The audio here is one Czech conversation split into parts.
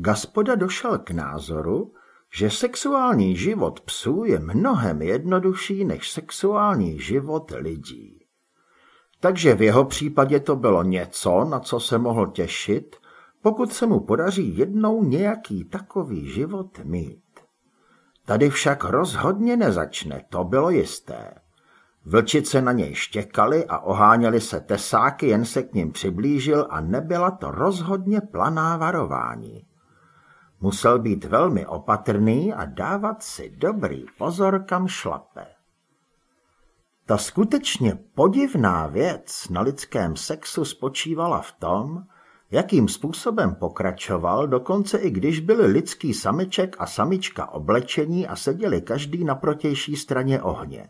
Gaspoda došel k názoru, že sexuální život psů je mnohem jednodušší než sexuální život lidí. Takže v jeho případě to bylo něco, na co se mohl těšit, pokud se mu podaří jednou nějaký takový život mít. Tady však rozhodně nezačne, to bylo jisté. Vlčice na něj štěkali a oháněli se tesáky, jen se k ním přiblížil a nebyla to rozhodně planá varování. Musel být velmi opatrný a dávat si dobrý pozor, kam šlape. Ta skutečně podivná věc na lidském sexu spočívala v tom, jakým způsobem pokračoval, dokonce i když byli lidský samiček a samička oblečení a seděli každý na protější straně ohně.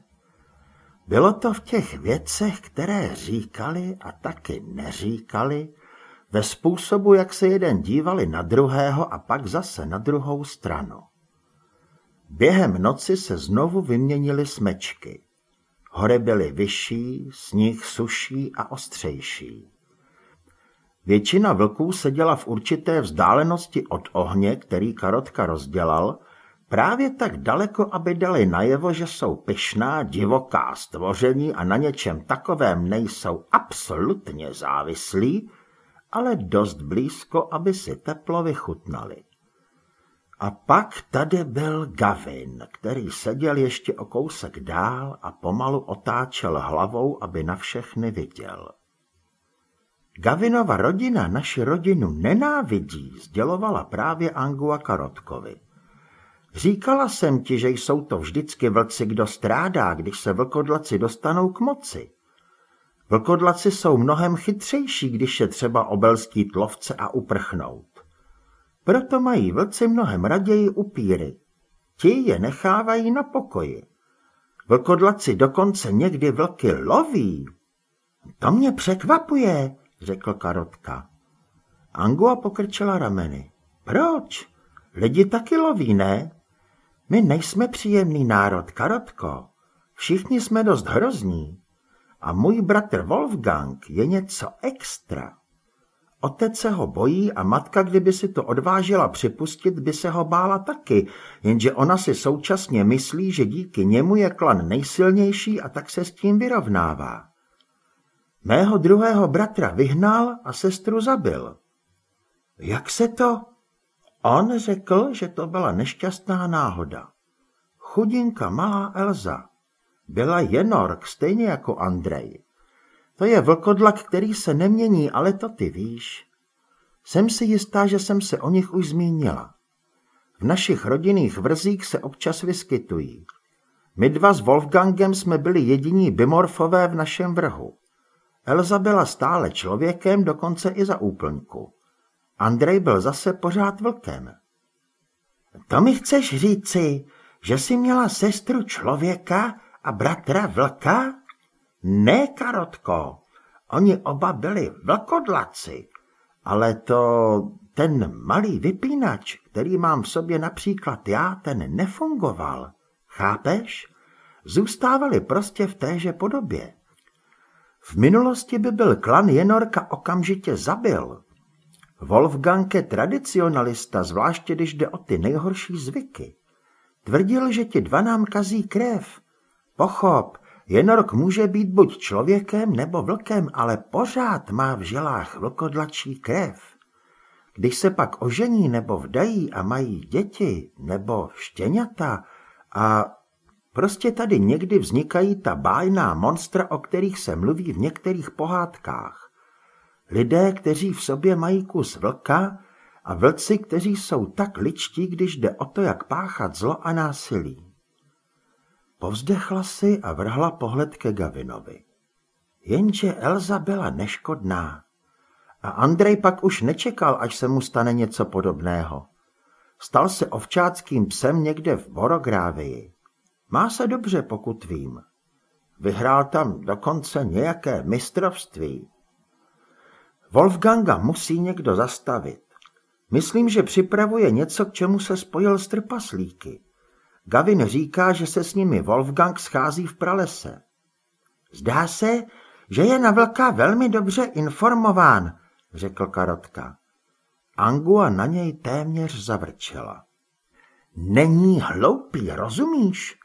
Bylo to v těch věcech, které říkali a taky neříkali, ve způsobu, jak se jeden dívali na druhého a pak zase na druhou stranu. Během noci se znovu vyměnily smečky. Hory byly vyšší, sníh suší a ostřejší. Většina vlků seděla v určité vzdálenosti od ohně, který Karotka rozdělal, právě tak daleko, aby dali najevo, že jsou pyšná, divoká stvoření a na něčem takovém nejsou absolutně závislí, ale dost blízko, aby si teplo vychutnali. A pak tady byl Gavin, který seděl ještě o kousek dál a pomalu otáčel hlavou, aby na všechny viděl. Gavinova rodina naši rodinu nenávidí, sdělovala právě Angua Karotkovi. Říkala jsem ti, že jsou to vždycky vlci, kdo strádá, když se vlkodlaci dostanou k moci. Vlkodlaci jsou mnohem chytřejší, když je třeba obelský tlovce a uprchnout. Proto mají vlci mnohem raději upíry. Ti je nechávají na pokoji. Vlkodlaci dokonce někdy vlky loví. To mě překvapuje, řekl Karotka. Angua pokrčila rameny. Proč? Lidi taky loví, ne? My nejsme příjemný národ, Karotko. Všichni jsme dost hrozní. A můj bratr Wolfgang je něco extra. Otec se ho bojí a matka, kdyby si to odvážila připustit, by se ho bála taky, jenže ona si současně myslí, že díky němu je klan nejsilnější a tak se s tím vyrovnává. Mého druhého bratra vyhnal a sestru zabil. Jak se to? On řekl, že to byla nešťastná náhoda. Chudinka malá Elza. Byla Jenork, stejně jako Andrej. To je vlkodlak, který se nemění, ale to ty víš. Jsem si jistá, že jsem se o nich už zmínila. V našich rodinných vrzích se občas vyskytují. My dva s Wolfgangem jsme byli jediní bimorfové v našem vrhu. Elza byla stále člověkem, dokonce i za úplňku. Andrej byl zase pořád vlkem. To mi chceš říci, že jsi měla sestru člověka a bratra vlka? Ne, Karotko, oni oba byli vlkodlaci, ale to ten malý vypínač, který mám v sobě například já, ten nefungoval. Chápeš? Zůstávali prostě v téže podobě. V minulosti by byl klan Jenorka okamžitě zabil. Wolfgang je tradicionalista, zvláště když jde o ty nejhorší zvyky. Tvrdil, že ti dva nám kazí krev. Pochop, Jenork může být buď člověkem nebo vlkem, ale pořád má v žilách vlkodlačí krev. Když se pak ožení nebo vdají a mají děti nebo štěňata a Prostě tady někdy vznikají ta bájná monstra, o kterých se mluví v některých pohádkách. Lidé, kteří v sobě mají kus vlka a vlci, kteří jsou tak ličtí, když jde o to, jak páchat zlo a násilí. Povzdechla si a vrhla pohled ke Gavinovi. Jenže Elza byla neškodná. A Andrej pak už nečekal, až se mu stane něco podobného. Stal se ovčáckým psem někde v Borográvii. Má se dobře, pokud vím. Vyhrál tam dokonce nějaké mistrovství. Wolfganga musí někdo zastavit. Myslím, že připravuje něco, k čemu se spojil s trpaslíky. Gavin říká, že se s nimi Wolfgang schází v pralese. Zdá se, že je na vlka velmi dobře informován, řekl Karotka. Angua na něj téměř zavrčela. Není hloupý, rozumíš?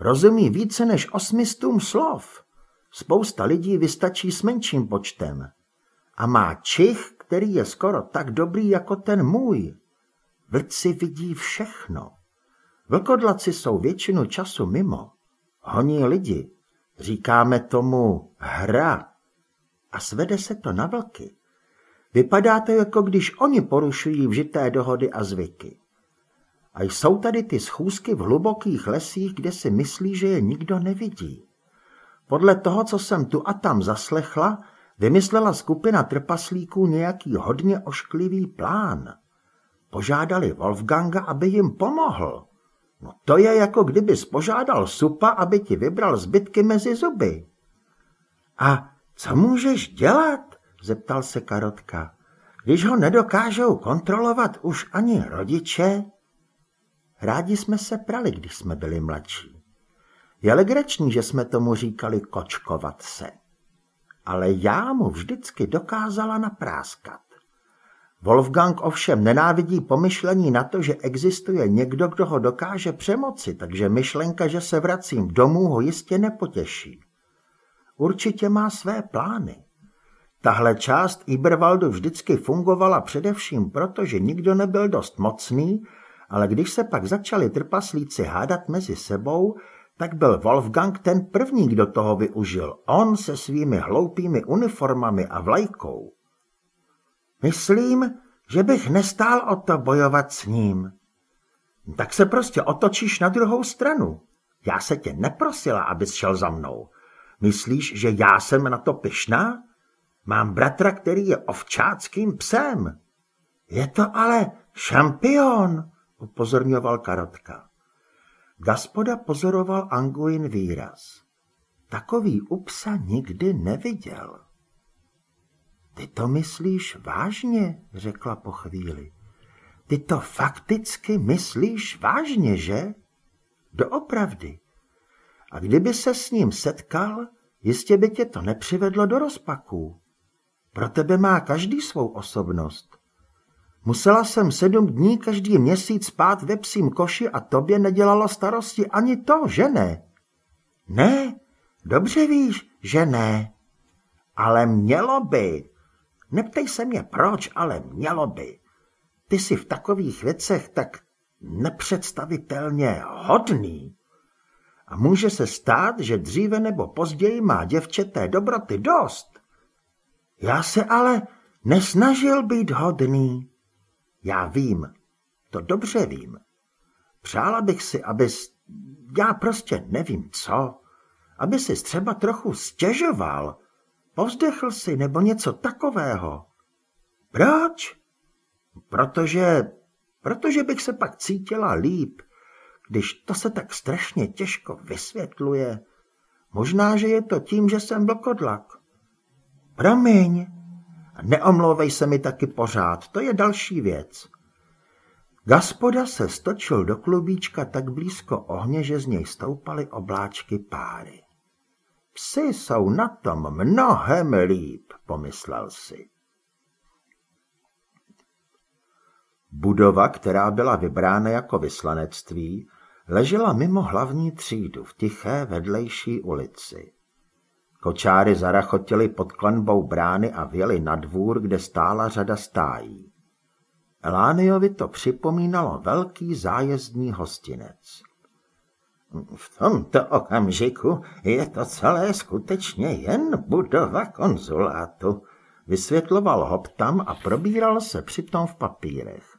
Rozumí více než osmistům slov. Spousta lidí vystačí s menším počtem. A má čich, který je skoro tak dobrý jako ten můj. Vlci vidí všechno. Vlkodlaci jsou většinu času mimo. Honí lidi. Říkáme tomu hra. A svede se to na vlky. Vypadá to, jako když oni porušují vžité dohody a zvyky. A jsou tady ty schůzky v hlubokých lesích, kde si myslí, že je nikdo nevidí. Podle toho, co jsem tu a tam zaslechla, vymyslela skupina trpaslíků nějaký hodně ošklivý plán. Požádali Wolfganga, aby jim pomohl. No to je jako kdyby požádal supa, aby ti vybral zbytky mezi zuby. A co můžeš dělat? zeptal se Karotka. Když ho nedokážou kontrolovat už ani rodiče? Rádi jsme se prali, když jsme byli mladší. Je legrační, že jsme tomu říkali kočkovat se. Ale já mu vždycky dokázala napráskat. Wolfgang ovšem nenávidí pomyšlení na to, že existuje někdo, kdo ho dokáže přemoci, takže myšlenka, že se vracím domů, ho jistě nepotěší. Určitě má své plány. Tahle část Iberwaldu vždycky fungovala především proto, že nikdo nebyl dost mocný, ale když se pak začali trpaslíci hádat mezi sebou, tak byl Wolfgang ten první, kdo toho využil. On se svými hloupými uniformami a vlajkou. Myslím, že bych nestál o to bojovat s ním. Tak se prostě otočíš na druhou stranu. Já se tě neprosila, abys šel za mnou. Myslíš, že já jsem na to pyšná? Mám bratra, který je ovčáckým psem. Je to ale šampion, upozorňoval Karotka. Gaspoda pozoroval Anguin výraz. Takový u psa nikdy neviděl. Ty to myslíš vážně, řekla po chvíli. Ty to fakticky myslíš vážně, že? Doopravdy. A kdyby se s ním setkal, jistě by tě to nepřivedlo do rozpaků. Pro tebe má každý svou osobnost. Musela jsem sedm dní každý měsíc spát ve psím koši a tobě nedělalo starosti ani to, že ne? Ne, dobře víš, že ne. Ale mělo by. Neptej se mě proč, ale mělo by. Ty jsi v takových věcech tak nepředstavitelně hodný. A může se stát, že dříve nebo později má děvče té dobroty dost. Já se ale nesnažil být hodný. Já vím, to dobře vím. Přála bych si, abys, já prostě nevím co, aby si třeba trochu stěžoval, povzdechl si nebo něco takového. Proč? Protože, protože bych se pak cítila líp, když to se tak strašně těžko vysvětluje. Možná, že je to tím, že jsem vlkodlak. Promiň, neomlouvej se mi taky pořád, to je další věc. Gaspoda se stočil do klubíčka tak blízko ohně, že z něj stoupaly obláčky páry. Psy jsou na tom mnohem líp, pomyslel si. Budova, která byla vybrána jako vyslanectví, ležela mimo hlavní třídu v tiché vedlejší ulici. Kočáry zarachotili pod klenbou brány a vjeli na dvůr, kde stála řada stájí. Elániovi to připomínalo velký zájezdní hostinec. V tomto okamžiku je to celé skutečně jen budova konzulátu, vysvětloval Hoptam a probíral se přitom v papírech.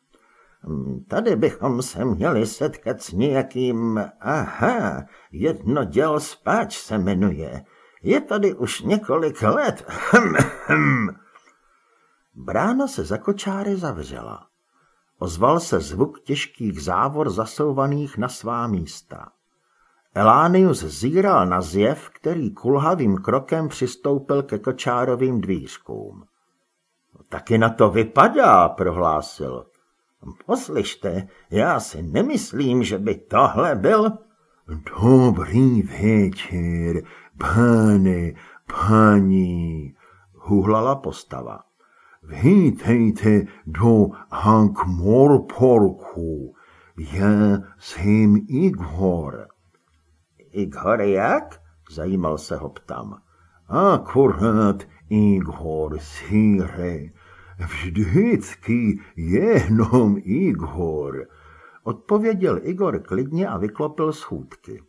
Tady bychom se měli setkat s nějakým, aha, jedno děl spáč se jmenuje, je tady už několik let. Hm, hm. Brána se za kočáry zavřela. Ozval se zvuk těžkých závor zasouvaných na svá místa. Elánius zíral na zjev, který kulhavým krokem přistoupil ke kočárovým dvířkům. Taky na to vypadá, prohlásil. Poslyšte, já si nemyslím, že by tohle byl... Dobrý večer, Pány, paní, huhlala postava. vítejte do Hankmorporku. Já jsem Igor. Igor jak? Zajímal se ho ptam. Akorát Igor, síre. Vždycky jenom Igor. Odpověděl Igor klidně a vyklopil schůdky.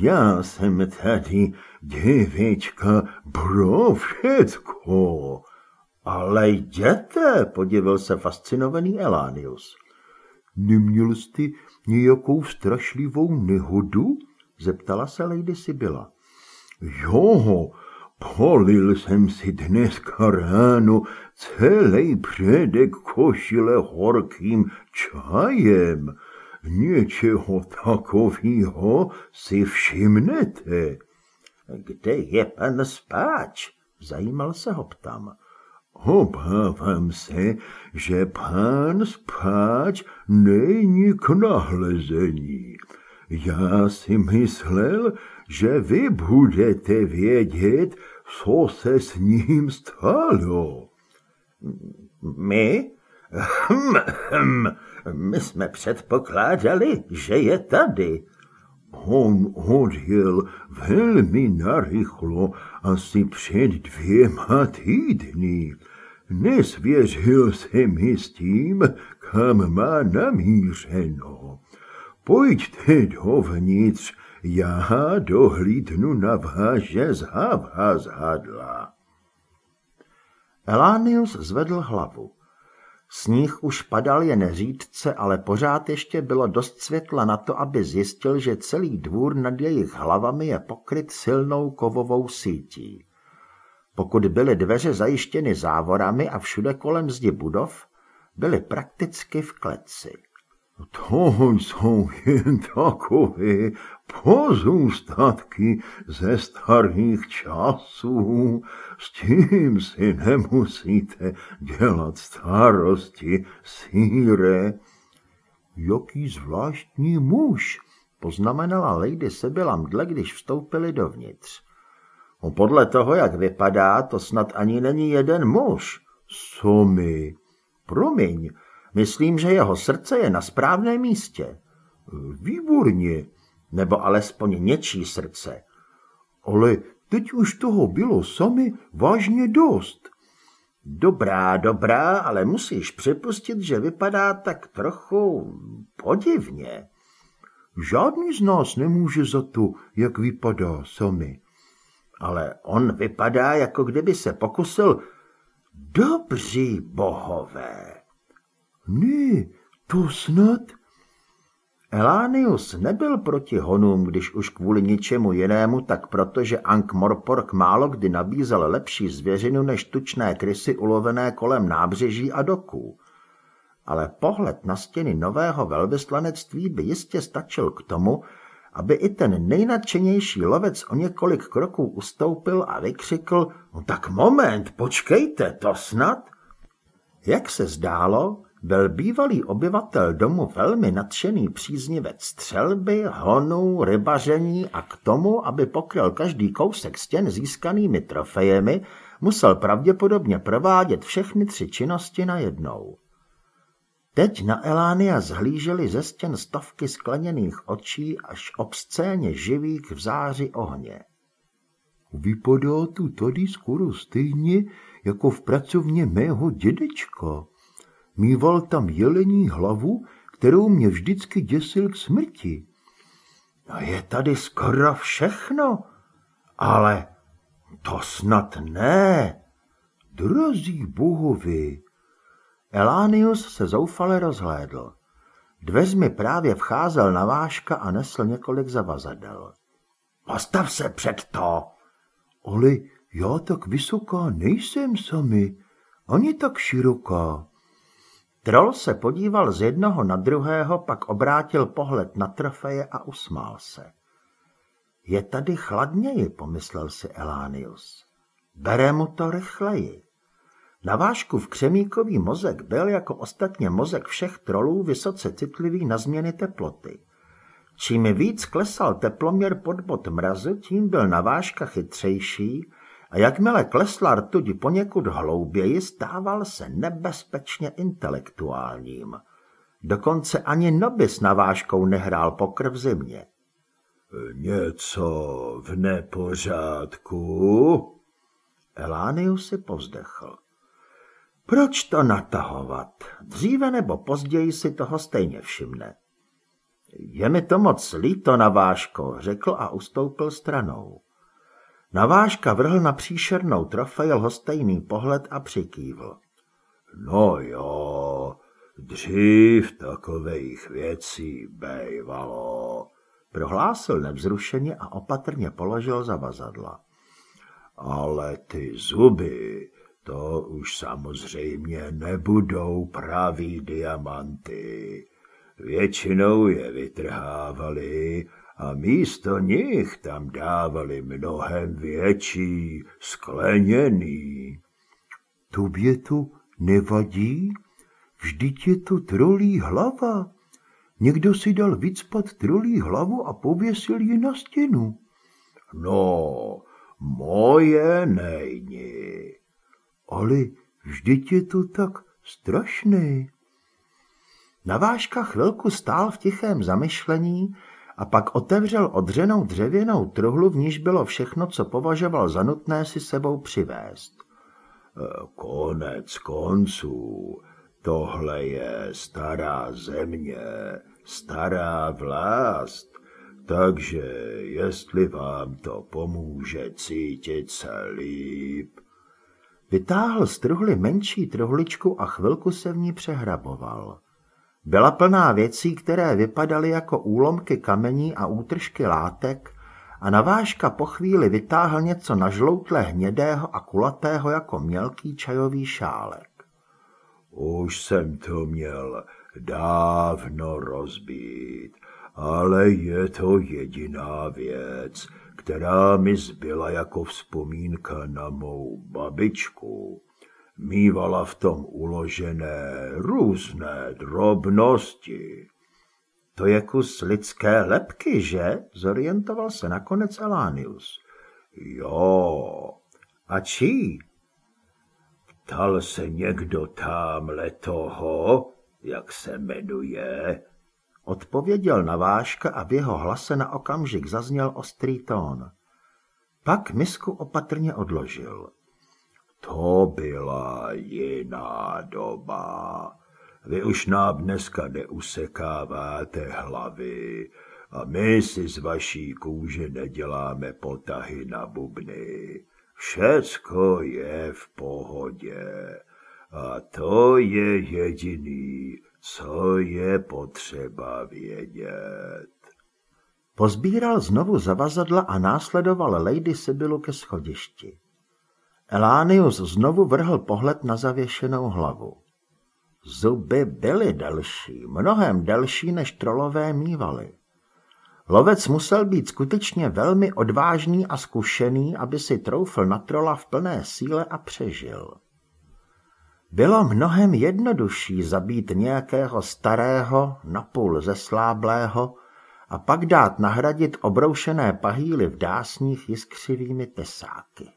Já jsem tady děvečka pro všecko. Ale jděte, podivil se fascinovaný Elánius. Neměl jste nějakou strašlivou nehodu? Zeptala se Lady Sibyla. Jo, polil jsem si dneska ráno celý předek košile horkým čajem. Něčeho takového si všimnete. Kde je pan spáč? Zajímal se ho ptám. Obávám se, že pán spáč není k nahlezení. Já si myslel, že vy budete vědět, co se s ním stalo. My? Hm, hm, my jsme předpokládali, že je tady. On odjel velmi narychlo, asi před dvěma týdny. Nesvěřil se mi s tím, kam má namířeno. Pojďte dovnitř, já dohlídnu na váže z hadla. Elánius zvedl hlavu. Sníh už padal jen řídce, ale pořád ještě bylo dost světla na to, aby zjistil, že celý dvůr nad jejich hlavami je pokryt silnou kovovou sítí. Pokud byly dveře zajištěny závorami a všude kolem zdi budov, byly prakticky v kleci. To jsou jen takové pozůstatky ze starých časů. S tím si nemusíte dělat starosti, síre. Jaký zvláštní muž, poznamenala Lady Sibylla mdle, když vstoupili dovnitř. No podle toho, jak vypadá, to snad ani není jeden muž. Somy. Promiň, Myslím, že jeho srdce je na správném místě. Výborně. Nebo alespoň něčí srdce. Ale teď už toho bylo sami vážně dost. Dobrá, dobrá, ale musíš připustit, že vypadá tak trochu podivně. Žádný z nás nemůže za to, jak vypadá sami. Ale on vypadá, jako kdyby se pokusil dobří bohové. Ne, to snad... Elánius nebyl proti honům, když už kvůli ničemu jinému, tak protože Ankh Morpork málo kdy nabízel lepší zvěřinu než tučné krysy ulovené kolem nábřeží a doků. Ale pohled na stěny nového velvyslanectví by jistě stačil k tomu, aby i ten nejnadšenější lovec o několik kroků ustoupil a vykřikl, no tak moment, počkejte, to snad? Jak se zdálo, byl bývalý obyvatel domu velmi nadšený příznivec střelby, honů, rybaření a k tomu, aby pokryl každý kousek stěn získanými trofejemi, musel pravděpodobně provádět všechny tři činnosti najednou. Teď na Elánia zhlíželi ze stěn stovky skleněných očí až obscéně živých v záři ohně. Vypadá tu tady skoro stejně jako v pracovně mého dědečka, Mýval tam jelení hlavu, kterou mě vždycky děsil k smrti. No je tady skoro všechno, ale to snad ne. Drazí bohovi. Elánius se zoufale rozhlédl. Dveřmi právě vcházel na váška a nesl několik zavazadel. Postav se před to! Ale já tak vysoká nejsem sami, ani tak široká. Troll se podíval z jednoho na druhého, pak obrátil pohled na trofeje a usmál se. Je tady chladněji, pomyslel si Elánius. Bere mu to rychleji. Na vážku v křemíkový mozek byl jako ostatně mozek všech trolů vysoce citlivý na změny teploty. Čím víc klesal teploměr pod bod mrazu, tím byl navážka chytřejší a jakmile klesla rtuť poněkud hlouběji, stával se nebezpečně intelektuálním. Dokonce ani Nobis na váškou nehrál pokr v zimě. Něco v nepořádku? Elánius si povzdechl. Proč to natahovat? Dříve nebo později si toho stejně všimne. Je mi to moc líto, Naváško, řekl a ustoupil stranou. Naváška vrhl na příšernou trofej lhostejný pohled a přikývl. No jo, dřív takových věcí bejvalo, prohlásil nevzrušeně a opatrně položil zavazadla. Ale ty zuby, to už samozřejmě nebudou pravý diamanty. Většinou je vytrhávali a místo nich tam dávali mnohem větší, skleněný. Tobě to nevadí? Vždyť je to trolí hlava. Někdo si dal vycpat trolí hlavu a pověsil ji na stěnu. No, moje není. Ale vždyť je to tak strašné. Navážka chvilku stál v tichém zamyšlení a pak otevřel odřenou dřevěnou truhlu, v níž bylo všechno, co považoval za nutné si sebou přivést. E, konec konců, tohle je stará země, stará vlast, takže jestli vám to pomůže cítit se líp. Vytáhl z truhly menší truhličku a chvilku se v ní přehraboval. Byla plná věcí, které vypadaly jako úlomky kamení a útržky látek a navážka po chvíli vytáhl něco nažloutle hnědého a kulatého jako mělký čajový šálek. Už jsem to měl dávno rozbít, ale je to jediná věc, která mi zbyla jako vzpomínka na mou babičku. Mývala v tom uložené různé drobnosti. To je kus lidské lepky, že? Zorientoval se nakonec Elánius. Jo. A čí? Ptal se někdo tamhle toho, jak se jmenuje? Odpověděl navážka a v jeho hlase na okamžik zazněl ostrý tón. Pak misku opatrně odložil. To byla jiná doba. Vy už nám dneska neusekáváte hlavy a my si z vaší kůže neděláme potahy na bubny. Všecko je v pohodě a to je jediný, co je potřeba vědět. Pozbíral znovu zavazadla a následoval Lady Sibylu ke schodišti. Elánius znovu vrhl pohled na zavěšenou hlavu. Zuby byly delší, mnohem delší, než trolové mývaly. Lovec musel být skutečně velmi odvážný a zkušený, aby si troufl na trola v plné síle a přežil. Bylo mnohem jednodušší zabít nějakého starého, napůl zesláblého a pak dát nahradit obroušené pahýly v dásních jiskřivými tesáky.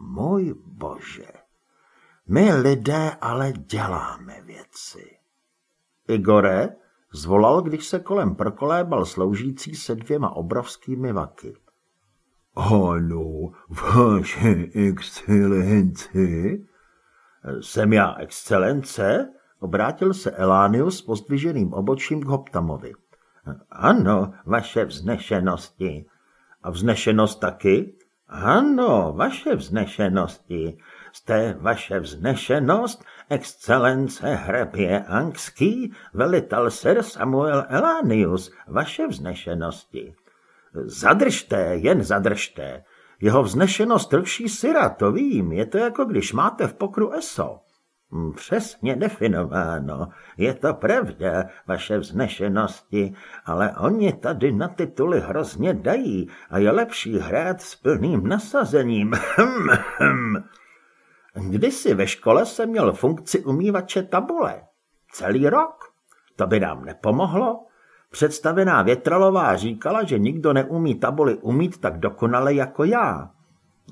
Můj bože, my lidé ale děláme věci. Igore zvolal, když se kolem prokolébal sloužící se dvěma obrovskými vaky. Ano, vaše excelenci. Jsem já excelence? Obrátil se Elánius s pozdviženým obočím k Hoptamovi. Ano, vaše vznešenosti. A vznešenost taky? Ano, vaše vznešenosti. Jste vaše vznešenost, excelence hrebě Angský, velitel Sir Samuel Elánius, vaše vznešenosti. Zadržte, jen zadržte. Jeho vznešenost trvší syra, to vím, je to jako když máte v pokru eso. Hm, přesně definováno, je to pravda, vaše vznešenosti, ale oni tady na tituly hrozně dají a je lepší hrát s plným nasazením. Hm, hm. Kdysi ve škole jsem měl funkci umývače tabule. Celý rok. To by nám nepomohlo. Představená Větralová říkala, že nikdo neumí tabuli umít tak dokonale jako já.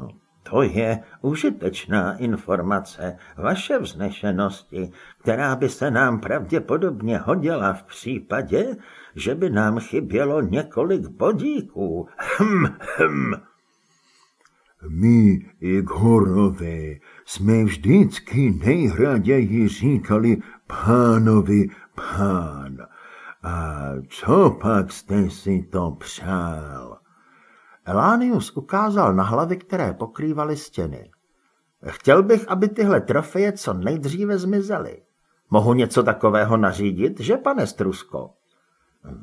No, To je užitečná informace vaše vznešenosti, která by se nám pravděpodobně hodila v případě, že by nám chybělo několik bodíků. Hm, hm. My, Igorové, jsme vždycky nejraději říkali pánovi pán. A co pak jste si to přál? Elánius ukázal na hlavy, které pokrývaly stěny. Chtěl bych, aby tyhle trofeje co nejdříve zmizely. Mohu něco takového nařídit, že, pane Strusko?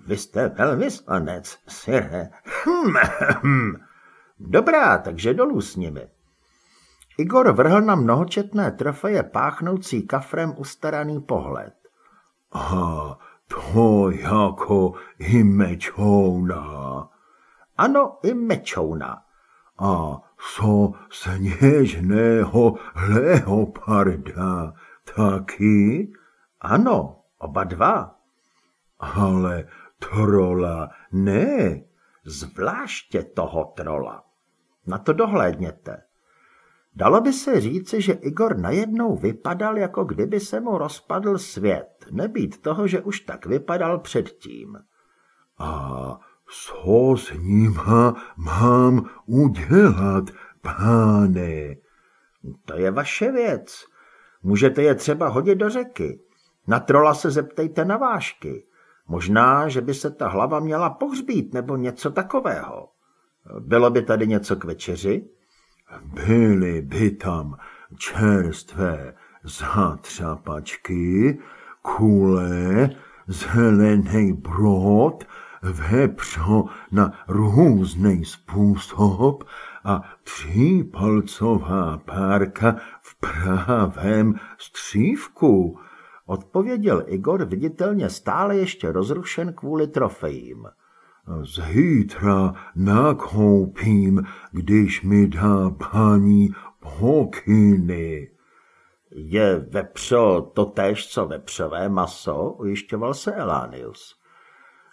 Vy jste velvyslanec, sire. Hm, hm. Dobrá, takže dolů s nimi. Igor vrhl na mnohočetné trofeje páchnoucí kafrem ustaraný pohled. A to jako i mečouna. Ano, i mečouna. A so sněžného leoparda taky? Ano, oba dva. Ale trola ne. Zvláště toho trola. Na to dohlédněte. Dalo by se říci, že Igor najednou vypadal, jako kdyby se mu rozpadl svět, nebýt toho, že už tak vypadal předtím. A co s nima mám udělat, páne? To je vaše věc. Můžete je třeba hodit do řeky. Na trola se zeptejte na vášky. Možná, že by se ta hlava měla pohřbít nebo něco takového. Bylo by tady něco k večeři? Byly by tam čerstvé zátřapačky, kule, zelený brod, vepřo na různý způsob a třípalcová párka v pravém střívku, odpověděl Igor viditelně stále ještě rozrušen kvůli trofejím. Zítra nakoupím, když mi dá paní pokyny. Je vepřo totéž, co vepřové maso, ujišťoval se Elánius.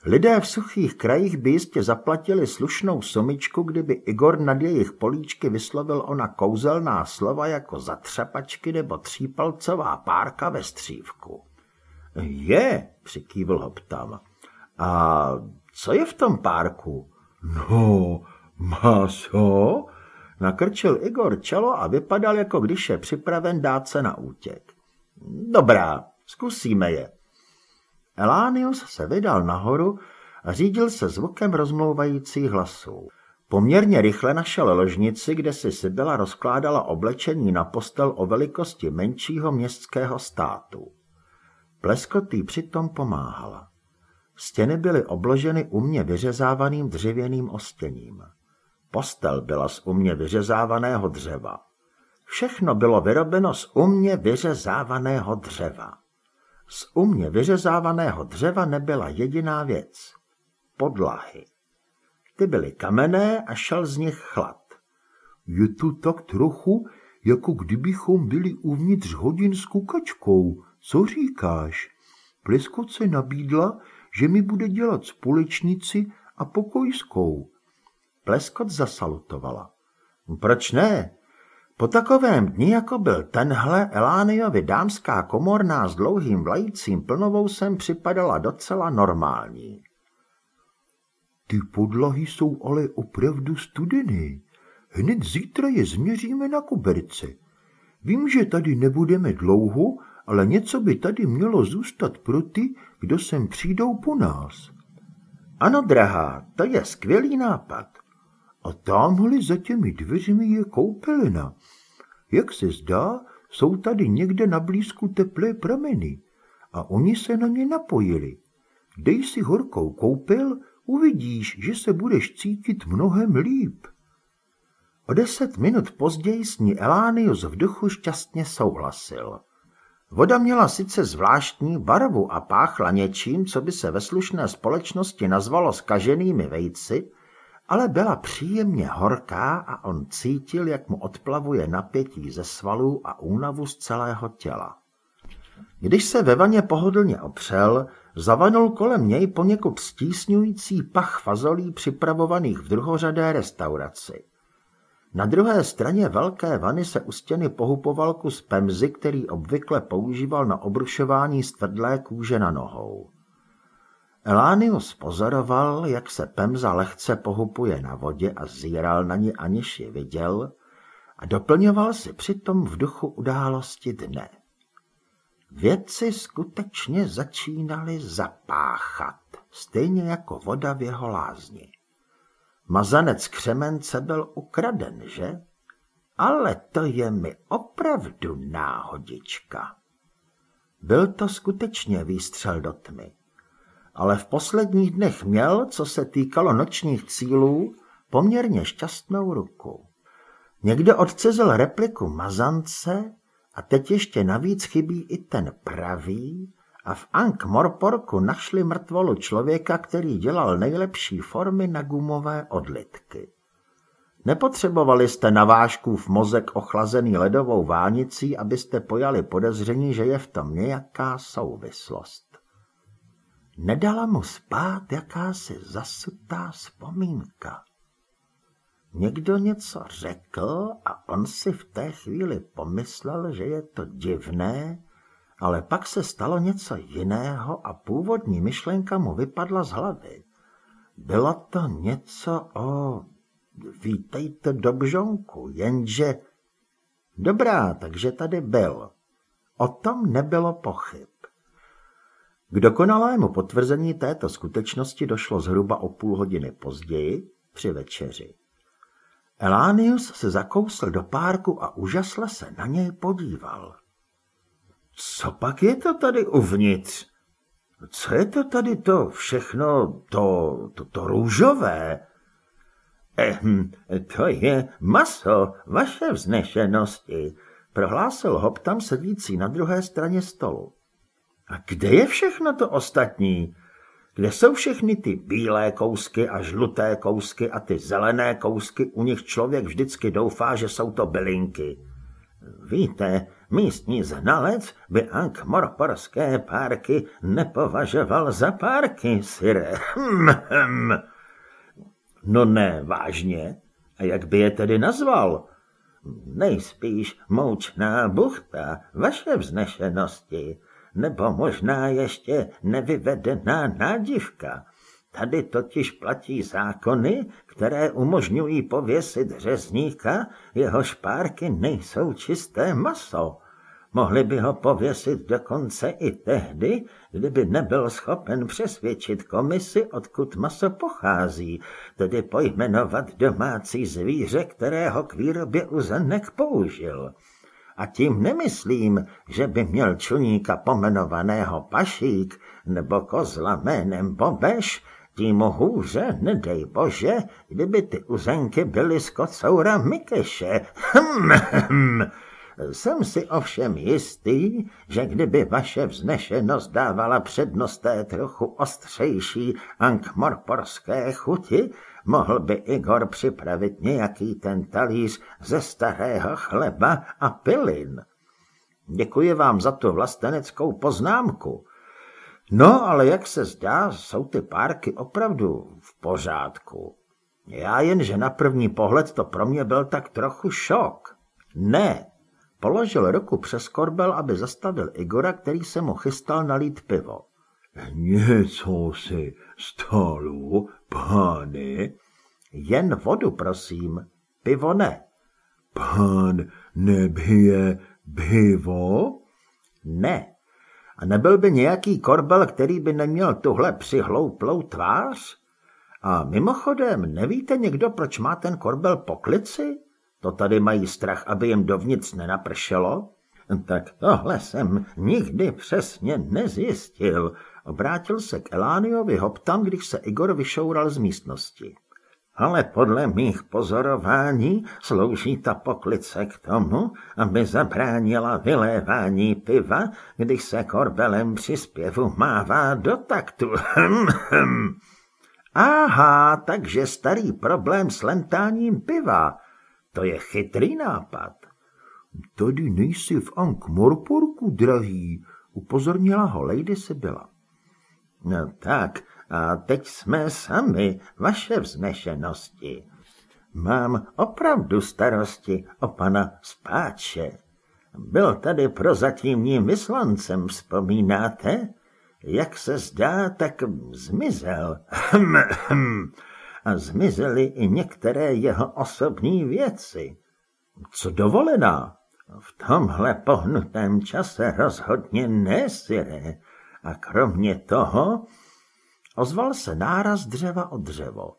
Lidé v suchých krajích by jistě zaplatili slušnou sumičku, kdyby Igor nad jejich políčky vyslovil ona kouzelná slova jako zatřepačky nebo třípalcová párka ve střívku. Je, přikývl ho ptam. A co je v tom párku? No, maso? Nakrčil Igor čelo a vypadal, jako když je připraven dát se na útěk. Dobrá, zkusíme je. Elánius se vydal nahoru a řídil se zvukem rozmlouvajících hlasů. Poměrně rychle našel ložnici, kde si Sybila rozkládala oblečení na postel o velikosti menšího městského státu. Pleskotý přitom pomáhala. Stěny byly obloženy umě vyřezávaným dřevěným ostěním. Postel byla z umě vyřezávaného dřeva. Všechno bylo vyrobeno z umě vyřezávaného dřeva. Z umě vyřezávaného dřeva nebyla jediná věc. Podlahy. Ty byly kamenné a šel z nich chlad. Je to tak trochu, jako kdybychom byli uvnitř hodin s kukačkou. Co říkáš? Pleskot se nabídla, že mi bude dělat společnici a pokojskou. Pleskot zasalutovala. Proč ne? Po takovém dni, jako byl tenhle, Elániovi dámská komorná s dlouhým vlajícím plnovousem připadala docela normální. Ty podlahy jsou ale opravdu studené. Hned zítra je změříme na koberce. Vím, že tady nebudeme dlouho, ale něco by tady mělo zůstat pro ty, kdo sem přijdou po nás. Ano, drahá, to je skvělý nápad. A tamhle za těmi dveřmi je koupelna. Jak se zdá, jsou tady někde na blízku teplé prameny a oni se na ně napojili. Dej si horkou koupel, uvidíš, že se budeš cítit mnohem líp. O deset minut později s ní Elánius v duchu šťastně souhlasil. Voda měla sice zvláštní barvu a páchla něčím, co by se ve slušné společnosti nazvalo skaženými vejci, ale byla příjemně horká a on cítil, jak mu odplavuje napětí ze svalů a únavu z celého těla. Když se ve vaně pohodlně opřel, zavanul kolem něj poněkud stísňující pach fazolí připravovaných v druhořadé restauraci. Na druhé straně velké vany se u stěny pohupoval kus pemzy, který obvykle používal na obrušování stvrdlé kůže na nohou. Elánius pozoroval, jak se pemza lehce pohupuje na vodě a zíral na ní, aniž ji viděl, a doplňoval si přitom v duchu události dne. Věci skutečně začínaly zapáchat, stejně jako voda v jeho lázni. Mazanec křemence byl ukraden, že? Ale to je mi opravdu náhodička. Byl to skutečně výstřel do tmy. Ale v posledních dnech měl, co se týkalo nočních cílů, poměrně šťastnou ruku. Někdo odcizil repliku Mazance a teď ještě navíc chybí i ten pravý a v Ank Morporku našli mrtvolu člověka, který dělal nejlepší formy na gumové odlitky. Nepotřebovali jste na váškův mozek ochlazený ledovou vánicí, abyste pojali podezření, že je v tom nějaká souvislost. Nedala mu spát jakási zasutá vzpomínka. Někdo něco řekl a on si v té chvíli pomyslel, že je to divné, ale pak se stalo něco jiného a původní myšlenka mu vypadla z hlavy. Bylo to něco o... Vítejte do bžonku, jenže... Dobrá, takže tady byl. O tom nebylo pochyb. K dokonalému potvrzení této skutečnosti došlo zhruba o půl hodiny později při večeři. Elánius se zakousl do párku a úžasle se na něj podíval. Co pak je to tady uvnitř? Co je to tady to všechno, to, to, to růžové? Ehm, to je maso, vaše vznešenosti, prohlásil Hoptam sedící na druhé straně stolu. A kde je všechno to ostatní? Kde jsou všechny ty bílé kousky a žluté kousky a ty zelené kousky, u nich člověk vždycky doufá, že jsou to bylinky. Víte, místní znalec by ankmorporské párky nepovažoval za párky, sire. Hm, hm. No ne, vážně. A jak by je tedy nazval? Nejspíš moučná buchta, vaše vznešenosti nebo možná ještě nevyvedená nádivka. Tady totiž platí zákony, které umožňují pověsit řezníka, jeho špárky nejsou čisté maso. Mohli by ho pověsit dokonce i tehdy, kdyby nebyl schopen přesvědčit komisi, odkud maso pochází, tedy pojmenovat domácí zvíře, kterého k výrobě uzenek použil. A tím nemyslím, že by měl čuníka pomenovaného Pašík nebo kozla jménem Bobeš, tím hůře, nedej bože, kdyby ty uzenky byly z kocoura Mikeše. Hm, hm. Jsem si ovšem jistý, že kdyby vaše vznešenost dávala přednost té trochu ostřejší ankmorporské chuti, mohl by Igor připravit nějaký ten talíř ze starého chleba a pilin. Děkuji vám za tu vlasteneckou poznámku. No, ale jak se zdá, jsou ty párky opravdu v pořádku. Já jen, že na první pohled to pro mě byl tak trochu šok. Ne, položil ruku přes korbel, aby zastavil Igora, který se mu chystal nalít pivo. Něco si stalo, pány? Jen vodu, prosím. Pivo ne. Pán nebije pivo? Ne. A nebyl by nějaký korbel, který by neměl tuhle přihlouplou tvář? A mimochodem, nevíte někdo, proč má ten korbel poklici? To tady mají strach, aby jim dovnitř nenapršelo? Tak tohle jsem nikdy přesně nezjistil, Obrátil se k Elániovi Hoptam, když se Igor vyšoural z místnosti. Ale podle mých pozorování slouží ta poklice k tomu, aby zabránila vylévání piva, když se korbelem při zpěvu mává do taktu. Aha, takže starý problém s lentáním piva. To je chytrý nápad. Tady nejsi v Ankh-Morporku, drahý, upozornila ho Lady Sibylla. No tak, a teď jsme sami, vaše vznešenosti. mám opravdu starosti o pana spáče. Byl tady prozatímním vyslancem, vzpomínáte? Jak se zdá, tak zmizel. A zmizely i některé jeho osobní věci. Co dovolená? V tomhle pohnutém čase rozhodně nesiré. A kromě toho ozval se náraz dřeva o dřevo.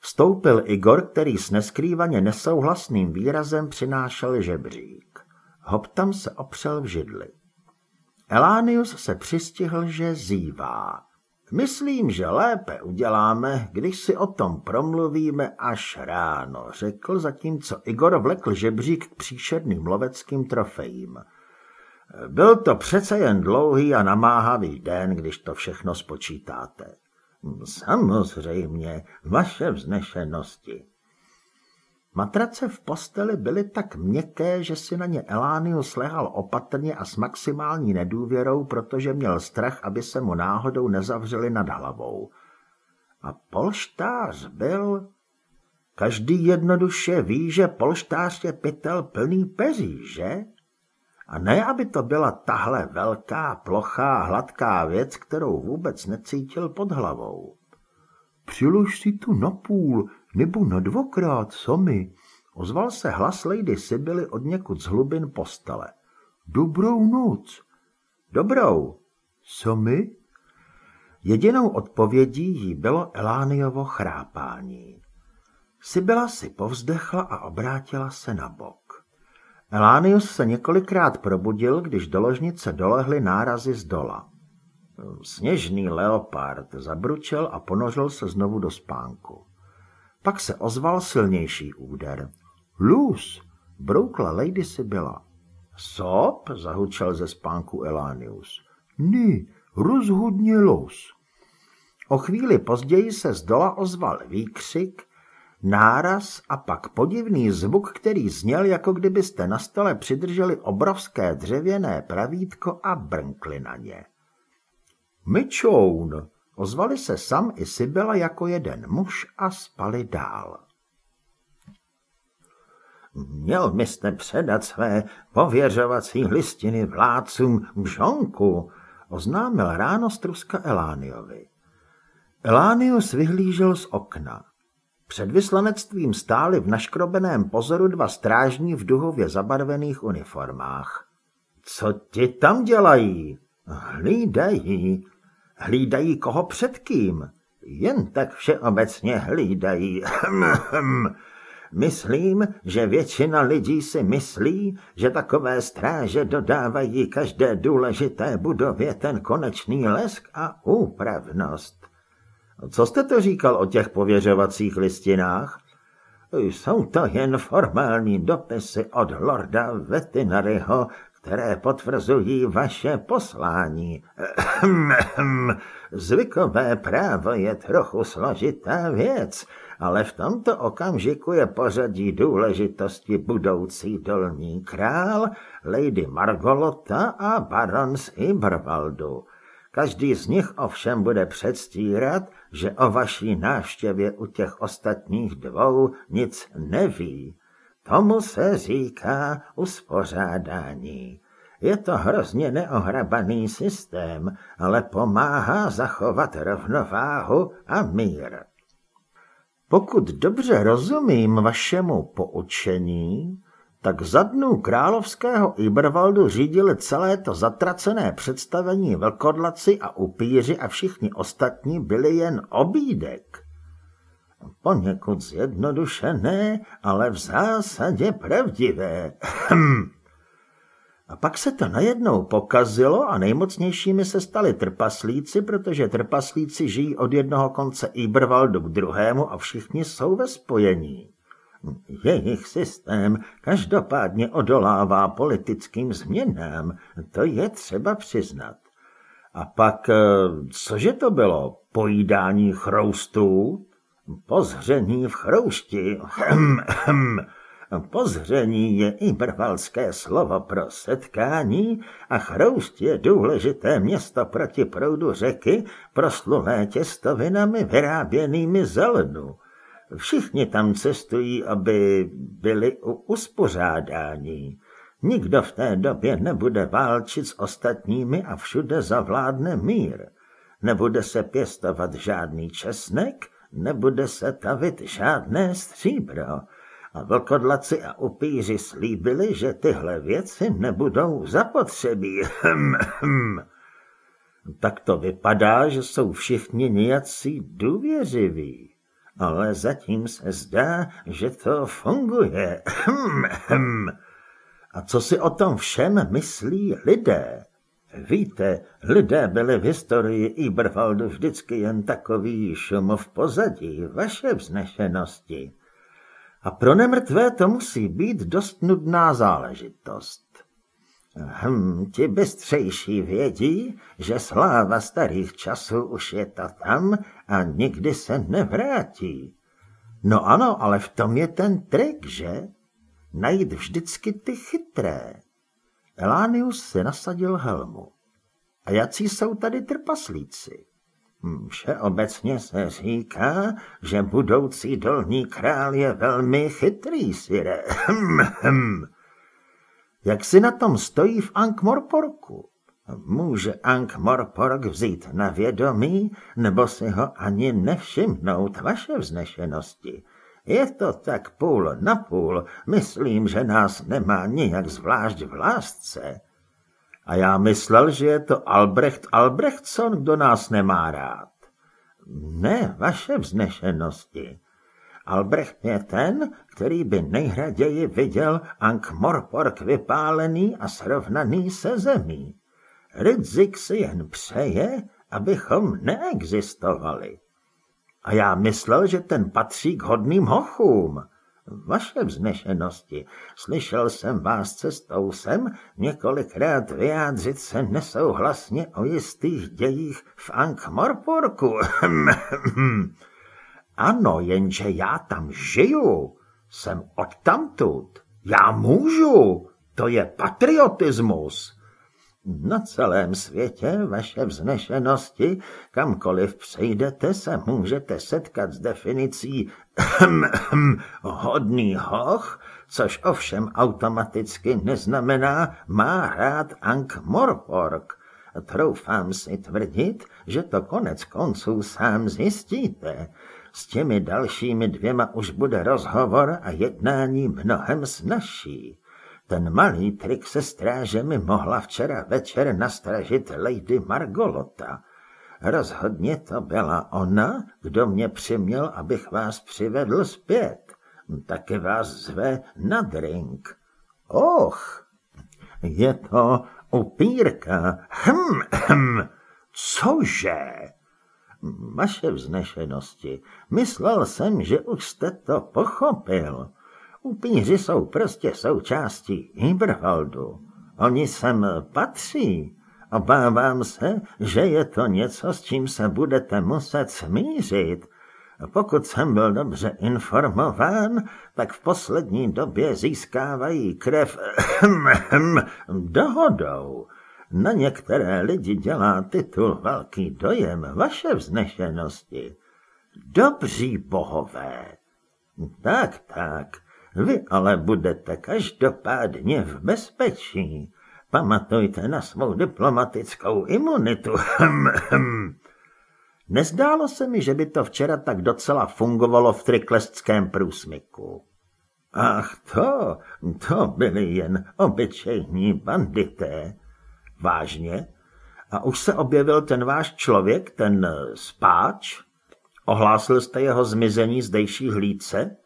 Vstoupil Igor, který s neskrývaně nesouhlasným výrazem přinášel žebřík. Hoptam se opřel v židli. Elánius se přistihl, že zývá. Myslím, že lépe uděláme, když si o tom promluvíme až ráno, řekl, zatímco Igor vlekl žebřík k příšerným loveckým trofejím. Byl to přece jen dlouhý a namáhavý den, když to všechno spočítáte. Samozřejmě, vaše vznešenosti. Matrace v posteli byly tak měkké, že si na ně Elánius lehal opatrně a s maximální nedůvěrou, protože měl strach, aby se mu náhodou nezavřeli nad hlavou. A polštář byl... Každý jednoduše ví, že polštář je pytel plný peří, že? A ne, aby to byla tahle velká, plochá, hladká věc, kterou vůbec necítil pod hlavou. Přilož si tu na půl, nebo na dvakrát sami, ozval se hlas Lady Sibily od někud z hlubin postele. Dobrou noc. Dobrou. Sami? Jedinou odpovědí jí bylo Elániovo chrápání. Sibila si povzdechla a obrátila se na bok. Elánius se několikrát probudil, když do ložnice dolehly nárazy z dola. Sněžný leopard zabručel a ponořil se znovu do spánku. Pak se ozval silnější úder. Luz, broukla Lady Sibylla. Sop, zahučel ze spánku Elánius. Ní, rozhodně los. O chvíli později se z dola ozval výkřik, náraz a pak podivný zvuk, který zněl, jako kdybyste na stole přidrželi obrovské dřevěné pravítko a brnkli na ně. Myčoun, ozvali se sam i Sibela jako jeden muž a spali dál. Měl byste předat své pověřovací listiny vládcům Bžonku, oznámil ráno struska Elániovi. Elánius vyhlížel z okna. Před vyslanectvím stáli v naškrobeném pozoru dva strážní v duhově zabarvených uniformách. Co ti tam dělají? Hlídají. Hlídají koho před kým? Jen tak všeobecně hlídají. Myslím, že většina lidí si myslí, že takové stráže dodávají každé důležité budově ten konečný lesk a úpravnost. Co jste to říkal o těch pověřovacích listinách? Jsou to jen formální dopisy od lorda Vetinaryho, které potvrzují vaše poslání. Zvykové právo je trochu složitá věc, ale v tomto okamžiku je pořadí důležitosti budoucí dolní král, lady Margolota a baron z Iberwaldu. Každý z nich ovšem bude předstírat, že o vaší návštěvě u těch ostatních dvou nic neví. Tomu se říká uspořádání. Je to hrozně neohrabaný systém, ale pomáhá zachovat rovnováhu a mír. Pokud dobře rozumím vašemu poučení, tak za dnů královského Ibervaldu řídili celé to zatracené představení velkodlaci a upíři a všichni ostatní byli jen obídek. Poněkud zjednodušené, ale v zásadě pravdivé. A pak se to najednou pokazilo a nejmocnějšími se stali trpaslíci, protože trpaslíci žijí od jednoho konce Ibervaldu k druhému a všichni jsou ve spojení. Jejich systém každopádně odolává politickým změnám, to je třeba přiznat. A pak, eh, cože to bylo? Pojídání chroustů? Pozření v chroušti. Pozření je i brvalské slovo pro setkání a chroust je důležité město proti proudu řeky, proslulé těstovinami vyráběnými z lednu. Všichni tam cestují, aby byli u uspořádání. Nikdo v té době nebude válčit s ostatními a všude zavládne mír. Nebude se pěstovat žádný česnek, nebude se tavit žádné stříbro. A vlkodlaci a upíři slíbili, že tyhle věci nebudou zapotřebí. tak to vypadá, že jsou všichni nějací důvěřiví. Ale zatím se zdá, že to funguje. A co si o tom všem myslí lidé? Víte, lidé byli v historii Iberwaldu vždycky jen takový šum v pozadí, vaše vznešenosti. A pro nemrtvé to musí být dost nudná záležitost. Hm, ti bystřejší vědí, že sláva starých časů už je ta tam a nikdy se nevrátí. No ano, ale v tom je ten trik, že? Najít vždycky ty chytré. Elánius si nasadil helmu. A jací jsou tady trpaslíci? Všeobecně se říká, že budoucí dolní král je velmi chytrý, sire. Hm, hm. Jak si na tom stojí v Ankh-Morporku? Může Ankh-Morpork vzít na vědomí, nebo si ho ani nevšimnout vaše vznešenosti? Je to tak půl na půl, myslím, že nás nemá nijak zvlášť v lásce. A já myslel, že je to Albrecht Albrechtson, kdo nás nemá rád. Ne, vaše vznešenosti. Albrecht je ten, který by nejraději viděl Ankh-Morpork vypálený a srovnaný se zemí. Rydzik si jen přeje, abychom neexistovali. A já myslel, že ten patří k hodným hochům. Vaše vznešenosti, slyšel jsem vás cestou sem několikrát vyjádřit se nesouhlasně o jistých dějích v Ankh-Morporku. ano, jenže já tam žiju, jsem odtamtud. Já můžu, to je patriotismus. Na celém světě, vaše vznešenosti, kamkoliv přejdete, se můžete setkat s definicí hodný hoch, což ovšem automaticky neznamená má rád Ank Morpork. Troufám si tvrdit, že to konec konců sám zjistíte. S těmi dalšími dvěma už bude rozhovor a jednání mnohem snažší. Ten malý trik se strážemi mohla včera večer nastražit Lady Margolota. Rozhodně to byla ona, kdo mě přiměl, abych vás přivedl zpět. Taky vás zve na drink. Och, je to upírka. Hm, hm, cože? Vaše vznešenosti, myslel jsem, že už jste to pochopil. Upíři jsou prostě součástí Iberwaldu. Oni sem patří. Obávám se, že je to něco, s čím se budete muset smířit. Pokud jsem byl dobře informován, tak v poslední době získávají krev dohodou. Na některé lidi dělá titul velký dojem vaše vznešenosti. Dobří bohové. Tak, tak, vy ale budete každopádně v bezpečí. Pamatujte na svou diplomatickou imunitu. Nezdálo se mi, že by to včera tak docela fungovalo v triklestském průsmyku. Ach to, to byli jen obyčejní bandité. Vážně? A už se objevil ten váš člověk, ten spáč? Ohlásil jste jeho zmizení zdejší hlídce?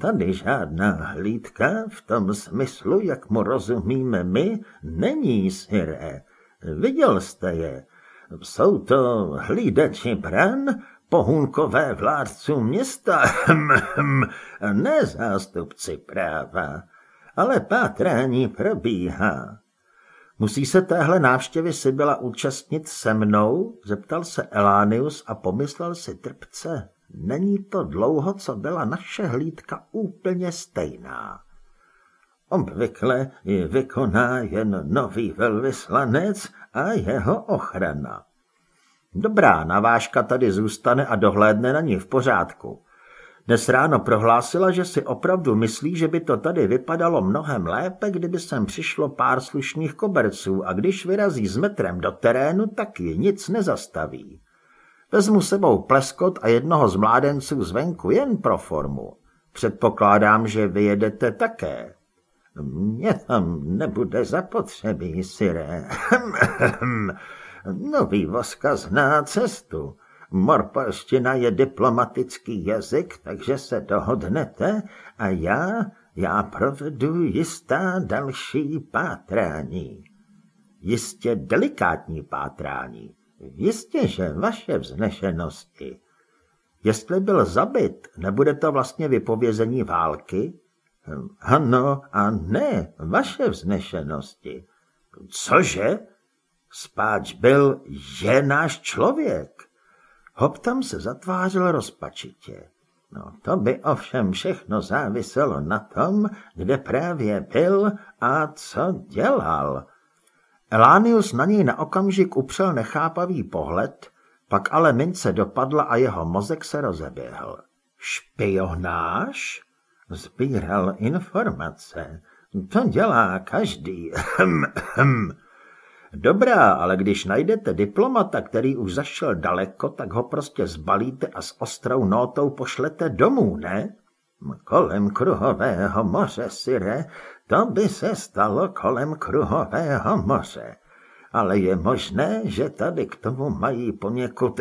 Tady žádná hlídka v tom smyslu, jak mu rozumíme my, není, siré. Viděl jste je. Jsou to hlídači bran, pohunkové vládců města, ne zástupci práva, ale pátrání probíhá. Musí se téhle návštěvy byla účastnit se mnou? Zeptal se Elánius a pomyslel si trpce. Není to dlouho, co byla naše hlídka úplně stejná. Obvykle ji vykoná jen nový velvyslanec a jeho ochrana. Dobrá, navážka tady zůstane a dohlédne na ní v pořádku. Dnes ráno prohlásila, že si opravdu myslí, že by to tady vypadalo mnohem lépe, kdyby sem přišlo pár slušných koberců a když vyrazí s metrem do terénu, tak ji nic nezastaví. Vezmu sebou pleskot a jednoho z mládenců zvenku jen pro formu. Předpokládám, že vyjedete také. Mně tam nebude zapotřebí, sire. Nový voska zná cestu. Morpalština je diplomatický jazyk, takže se dohodnete a já, já provedu jistá další pátrání. Jistě delikátní pátrání. Jistě, že vaše vznešenosti. Jestli byl zabit, nebude to vlastně vypovězení války? Ano a ne, vaše vznešenosti. Cože? Spáč byl, je náš člověk. Hoptam se zatvářil rozpačitě. No, to by ovšem všechno záviselo na tom, kde právě byl a co dělal. Elánius na něj na okamžik upřel nechápavý pohled, pak ale mince dopadla a jeho mozek se rozeběhl. Špionáž? Sbíral informace. To dělá každý. Dobrá, ale když najdete diplomata, který už zašel daleko, tak ho prostě zbalíte a s ostrou nótou pošlete domů, ne? Kolem kruhového moře, Sire, to by se stalo kolem kruhového moře. Ale je možné, že tady k tomu mají poněkud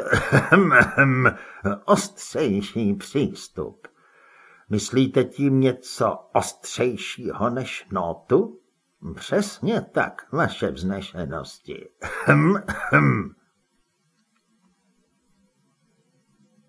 ostřejší přístup. Myslíte tím něco ostřejšího než notu? Přesně tak, vaše vznešenosti. Hm.